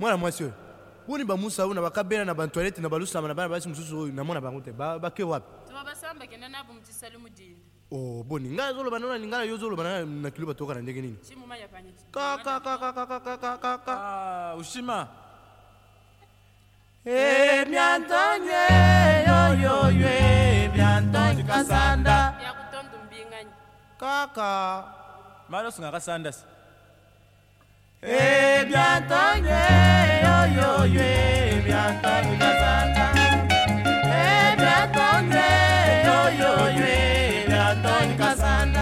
mwana mwasi oyo boni bamusa oyo na bakabela na bantoilette na balusama na bana basi mosusu oyo namona bango te bake wapi o oh, boni ngai azoloba nao nalinga na yo ozoloba na kilo batoka na ndenge nini ushima ebyantonye yoyoyo ebyantonye kasanda kaka malosonga kasanda si eh, ebyanta Kasana.